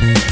Bye.